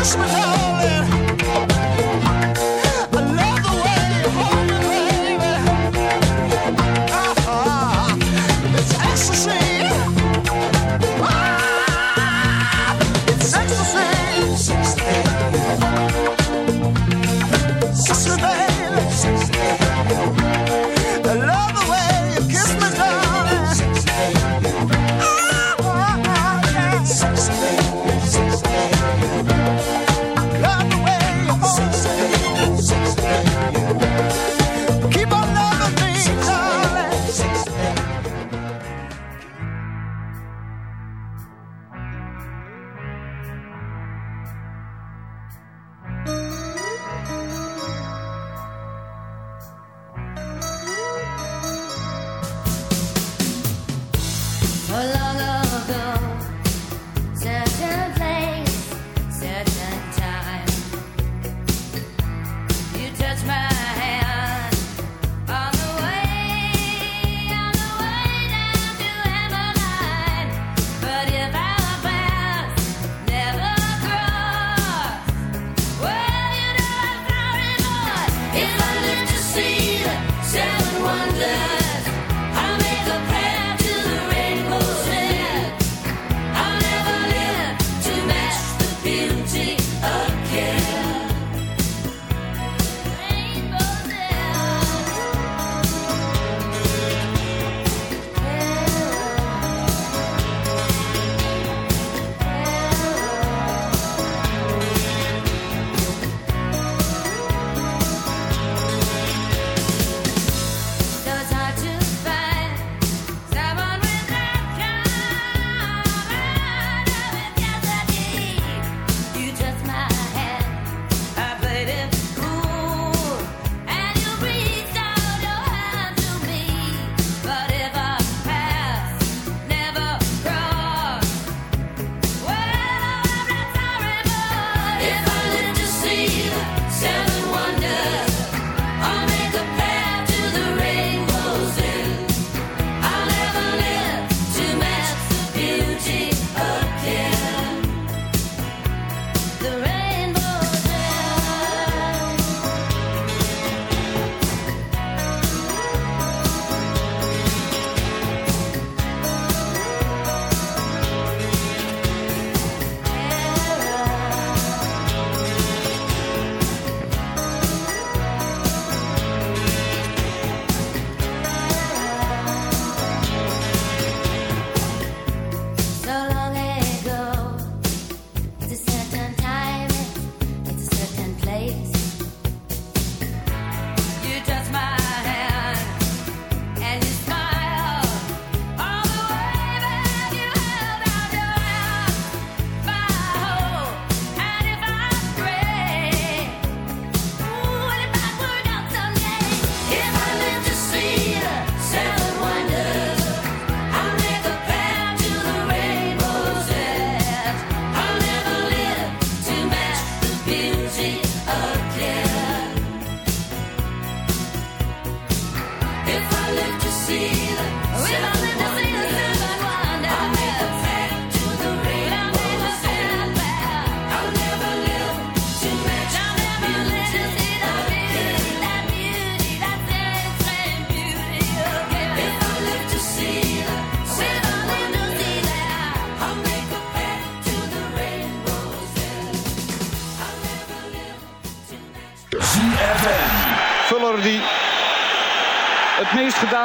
kiss me, darling.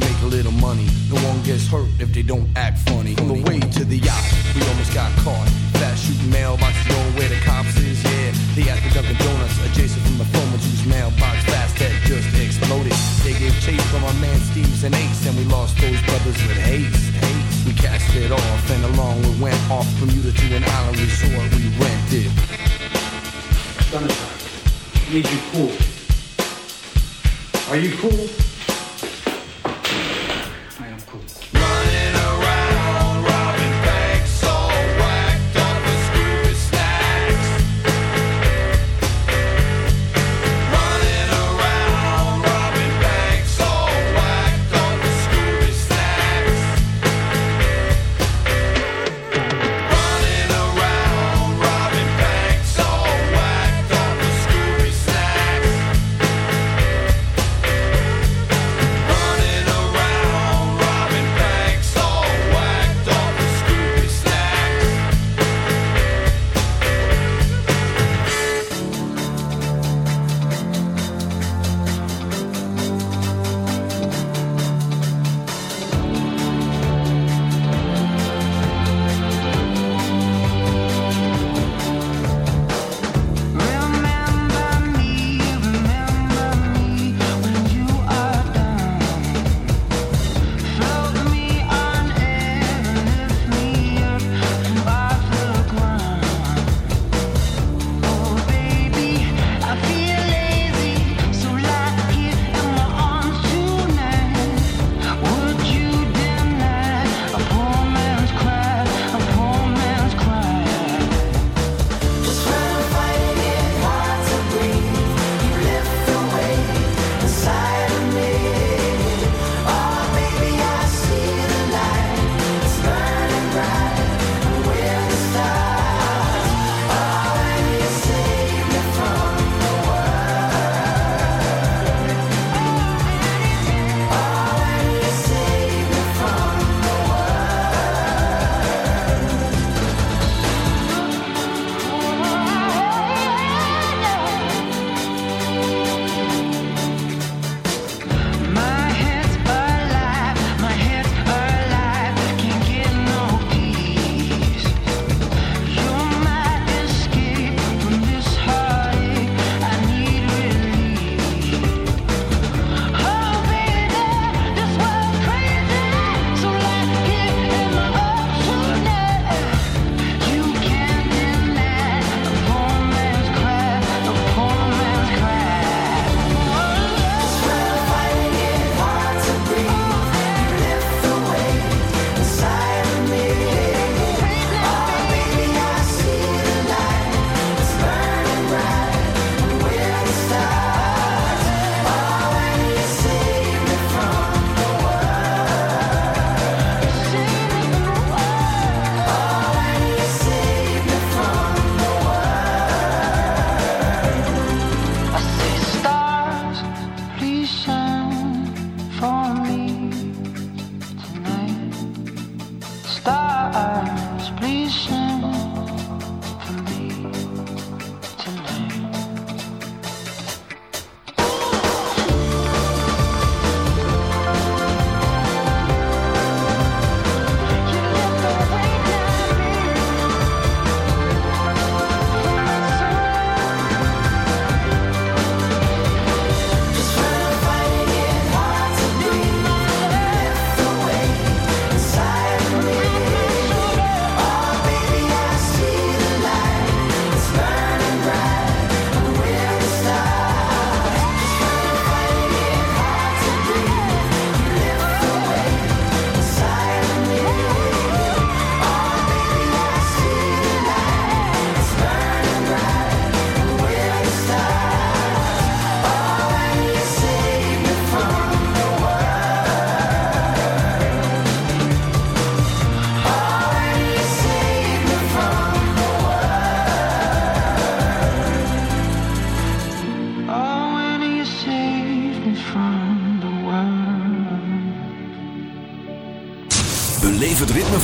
make a little money. No one gets hurt if they don't act funny. On the way to the yacht, we almost got caught. Fast shooting mailboxes going where the cops is, yeah. They at the Dunkin' Donuts, adjacent from the Foreman's whose mailbox fast had just exploded. They gave chase from our man Steve's and Ace, and we lost those brothers with haste. haste. We cast it off, and along we went off Bermuda to an island resort we rented. Sunshine. Need you cool. Are you cool?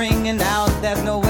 ringing out, there's no way.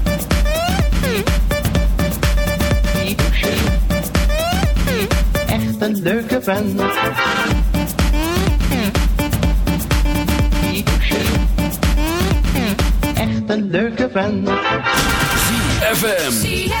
leuke vent. Echt een leuke vent. ZFM.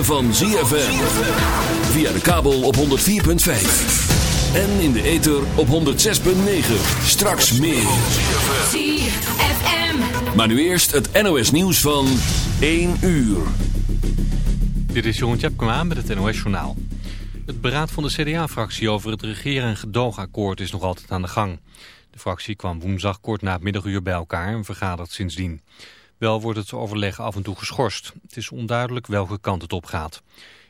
Ritme van ZFM. Via de kabel op 104.5. En in de ether op 106.9. Straks meer. ZFM. Maar nu eerst het NOS nieuws van 1 uur. Dit is Jeroen Tjepkema met het NOS Journaal. Het beraad van de CDA-fractie over het regeren- en gedoogakkoord is nog altijd aan de gang. De fractie kwam woensdag kort na het middaguur bij elkaar en vergadert sindsdien. Wel wordt het overleg af en toe geschorst. Het is onduidelijk welke kant het op gaat.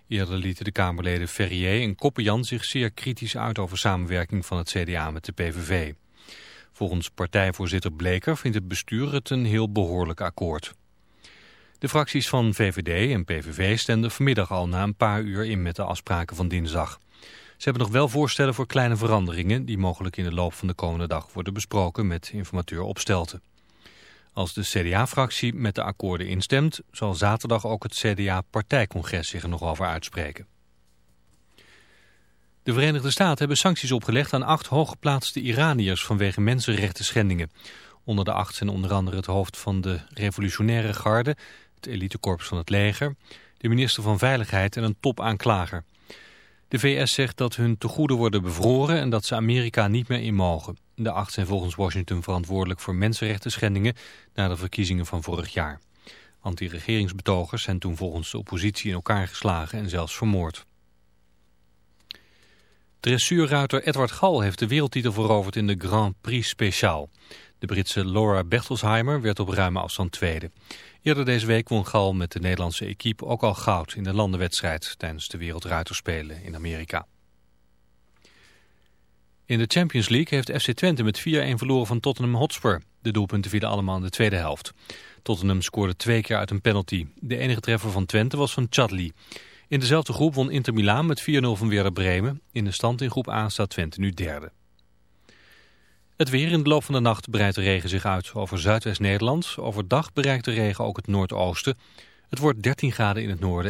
Eerder lieten de Kamerleden Ferrier en Koppenjan zich zeer kritisch uit over samenwerking van het CDA met de PVV. Volgens partijvoorzitter Bleker vindt het bestuur het een heel behoorlijk akkoord. De fracties van VVD en PVV stemden vanmiddag al na een paar uur in met de afspraken van dinsdag. Ze hebben nog wel voorstellen voor kleine veranderingen die mogelijk in de loop van de komende dag worden besproken met informateur Opstelten. Als de CDA-fractie met de akkoorden instemt, zal zaterdag ook het CDA-partijcongres zich er nog over uitspreken. De Verenigde Staten hebben sancties opgelegd aan acht hooggeplaatste Iraniërs vanwege mensenrechten schendingen. Onder de acht zijn onder andere het hoofd van de revolutionaire garde, het elitekorps van het leger, de minister van Veiligheid en een topaanklager. De VS zegt dat hun tegoeden worden bevroren en dat ze Amerika niet meer in mogen. De acht zijn volgens Washington verantwoordelijk voor mensenrechten schendingen na de verkiezingen van vorig jaar. Anti-regeringsbetogers zijn toen volgens de oppositie in elkaar geslagen en zelfs vermoord. Dressuurruiter Edward Gal heeft de wereldtitel veroverd in de Grand Prix Speciaal. De Britse Laura Bertelsheimer werd op ruime afstand tweede. Eerder deze week won Gal met de Nederlandse equipe ook al goud in de landenwedstrijd tijdens de Wereldruiterspelen in Amerika. In de Champions League heeft FC Twente met 4-1 verloren van Tottenham Hotspur. De doelpunten vielen allemaal in de tweede helft. Tottenham scoorde twee keer uit een penalty. De enige treffer van Twente was van Chadli. In dezelfde groep won Inter Milaan met 4-0 van Werder Bremen. In de stand in groep A staat Twente nu derde. Het weer in de loop van de nacht breidt de regen zich uit over Zuidwest-Nederland. Overdag bereikt de regen ook het noordoosten. Het wordt 13 graden in het noorden.